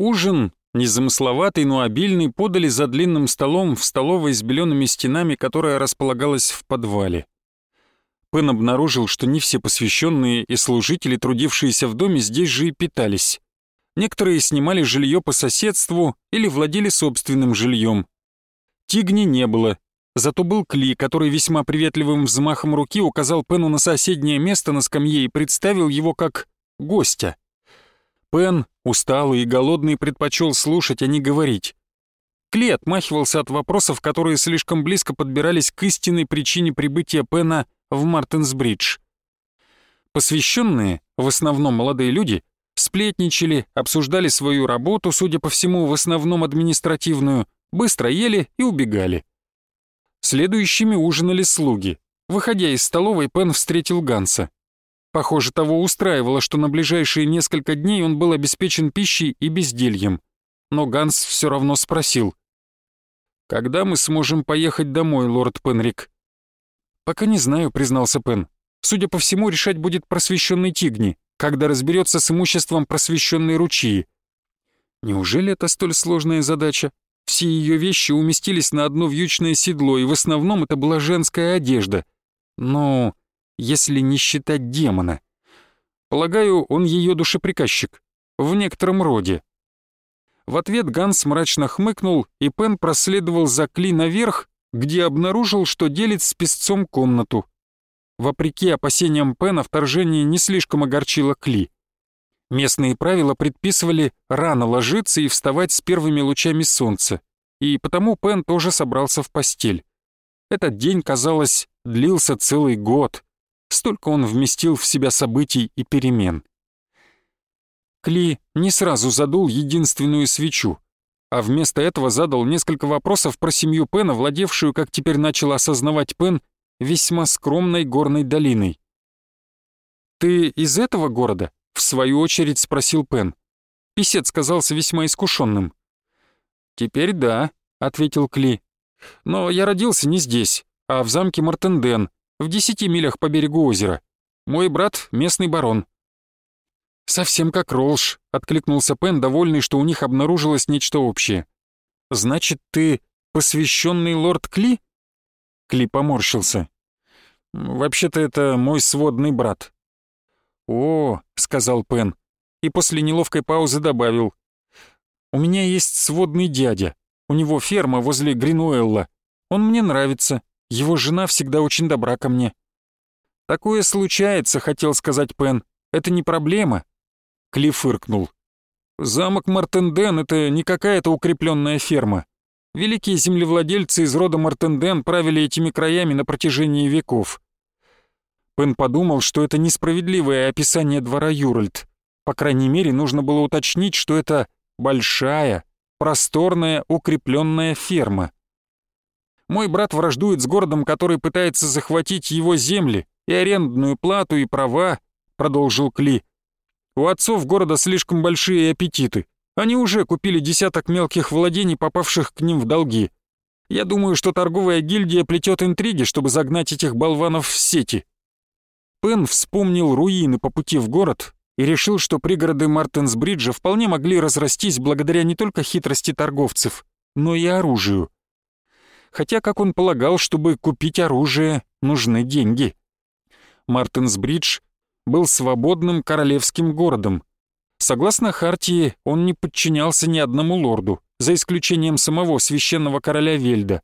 Ужин, незамысловатый, но обильный, подали за длинным столом в столовой с белеными стенами, которая располагалась в подвале. Пен обнаружил, что не все посвященные и служители, трудившиеся в доме, здесь же и питались. Некоторые снимали жилье по соседству или владели собственным жильем. Тигни не было, зато был Кли, который весьма приветливым взмахом руки указал Пену на соседнее место на скамье и представил его как гостя. Пен, усталый и голодный, предпочел слушать, а не говорить. Кли отмахивался от вопросов, которые слишком близко подбирались к истинной причине прибытия Пена в Мартинсбридж. Посвященные, в основном молодые люди, сплетничали, обсуждали свою работу, судя по всему, в основном административную, быстро ели и убегали. Следующими ужинали слуги. Выходя из столовой, Пен встретил Ганса. Похоже, того устраивало, что на ближайшие несколько дней он был обеспечен пищей и бездельем. Но Ганс все равно спросил. «Когда мы сможем поехать домой, лорд Пенрик?» «Пока не знаю», — признался Пен. «Судя по всему, решать будет просвещенный Тигни, когда разберется с имуществом просвещенной Ручьи». Неужели это столь сложная задача? Все ее вещи уместились на одно вьючное седло, и в основном это была женская одежда. Но если не считать демона. Полагаю, он ее душеприказчик. В некотором роде. В ответ Ганс мрачно хмыкнул, и Пен проследовал за Кли наверх, где обнаружил, что делит с песцом комнату. Вопреки опасениям Пена, вторжение не слишком огорчило Кли. Местные правила предписывали рано ложиться и вставать с первыми лучами солнца, и потому Пен тоже собрался в постель. Этот день, казалось, длился целый год. Столько он вместил в себя событий и перемен. Кли не сразу задул единственную свечу, а вместо этого задал несколько вопросов про семью Пена, владевшую, как теперь начал осознавать Пен, весьма скромной горной долиной. «Ты из этого города?» — в свою очередь спросил Пен. Писец казался весьма искушенным. «Теперь да», — ответил Кли. «Но я родился не здесь, а в замке Мартенден, в десяти милях по берегу озера. Мой брат — местный барон». «Совсем как Ролш», — откликнулся Пен, довольный, что у них обнаружилось нечто общее. «Значит, ты посвященный лорд Кли?» Кли поморщился. «Вообще-то это мой сводный брат». «О», — сказал Пен, и после неловкой паузы добавил. «У меня есть сводный дядя. У него ферма возле Гринуэлла. Он мне нравится. Его жена всегда очень добра ко мне». «Такое случается», — хотел сказать Пен. «Это не проблема». Кли фыркнул. «Замок Мартенден — это не какая-то укрепленная ферма. Великие землевладельцы из рода Мартенден правили этими краями на протяжении веков». Пен подумал, что это несправедливое описание двора Юральд. По крайней мере, нужно было уточнить, что это большая, просторная, укрепленная ферма. Мой брат враждует с городом, который пытается захватить его земли и арендную плату и права, продолжил Кли. У отцов города слишком большие аппетиты. Они уже купили десяток мелких владений, попавших к ним в долги. Я думаю, что торговая гильдия плетет интриги, чтобы загнать этих болванов в сети. Пен вспомнил руины по пути в город и решил, что пригороды Мартенсбриджа вполне могли разрастись благодаря не только хитрости торговцев, но и оружию хотя, как он полагал, чтобы купить оружие, нужны деньги. Мартинсбридж был свободным королевским городом. Согласно Хартии, он не подчинялся ни одному лорду, за исключением самого священного короля Вельда.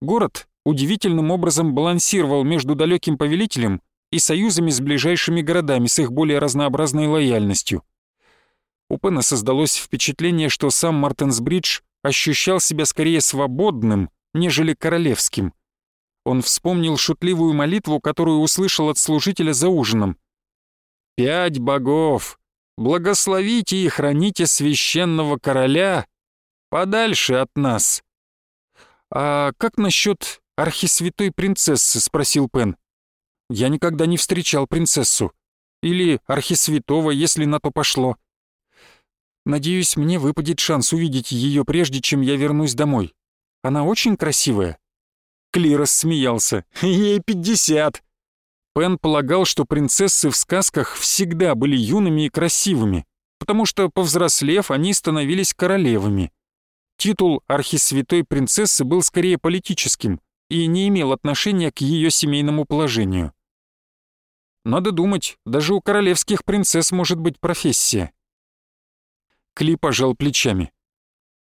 Город удивительным образом балансировал между далеким повелителем и союзами с ближайшими городами с их более разнообразной лояльностью. У Пена создалось впечатление, что сам Мартинсбридж ощущал себя скорее свободным, нежели королевским. Он вспомнил шутливую молитву, которую услышал от служителя за ужином. «Пять богов! Благословите и храните священного короля подальше от нас!» «А как насчет архисвятой принцессы?» — спросил Пен. «Я никогда не встречал принцессу. Или архисвятого, если на то пошло. Надеюсь, мне выпадет шанс увидеть ее прежде, чем я вернусь домой. Она очень красивая». Клирос смеялся. «Ей пятьдесят». Пен полагал, что принцессы в сказках всегда были юными и красивыми, потому что, повзрослев, они становились королевами. Титул архисвятой принцессы был скорее политическим и не имел отношения к ее семейному положению. Надо думать, даже у королевских принцесс может быть профессия. Кли пожал плечами.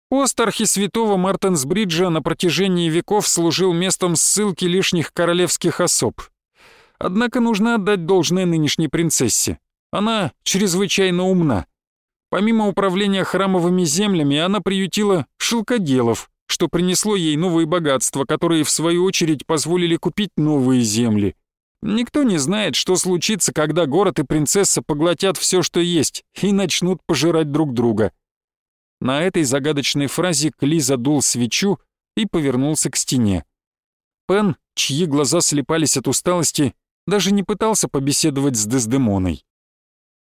Пост архисвятого Мартенсбриджа на протяжении веков служил местом ссылки лишних королевских особ. Однако нужно отдать должное нынешней принцессе. Она чрезвычайно умна. Помимо управления храмовыми землями, она приютила шелкоделов, что принесло ей новые богатства, которые в свою очередь позволили купить новые земли. Никто не знает, что случится, когда город и принцесса поглотят все, что есть, и начнут пожирать друг друга. На этой загадочной фразе Кли задул свечу и повернулся к стене. Пен, чьи глаза слепались от усталости, даже не пытался побеседовать с Дездемоной.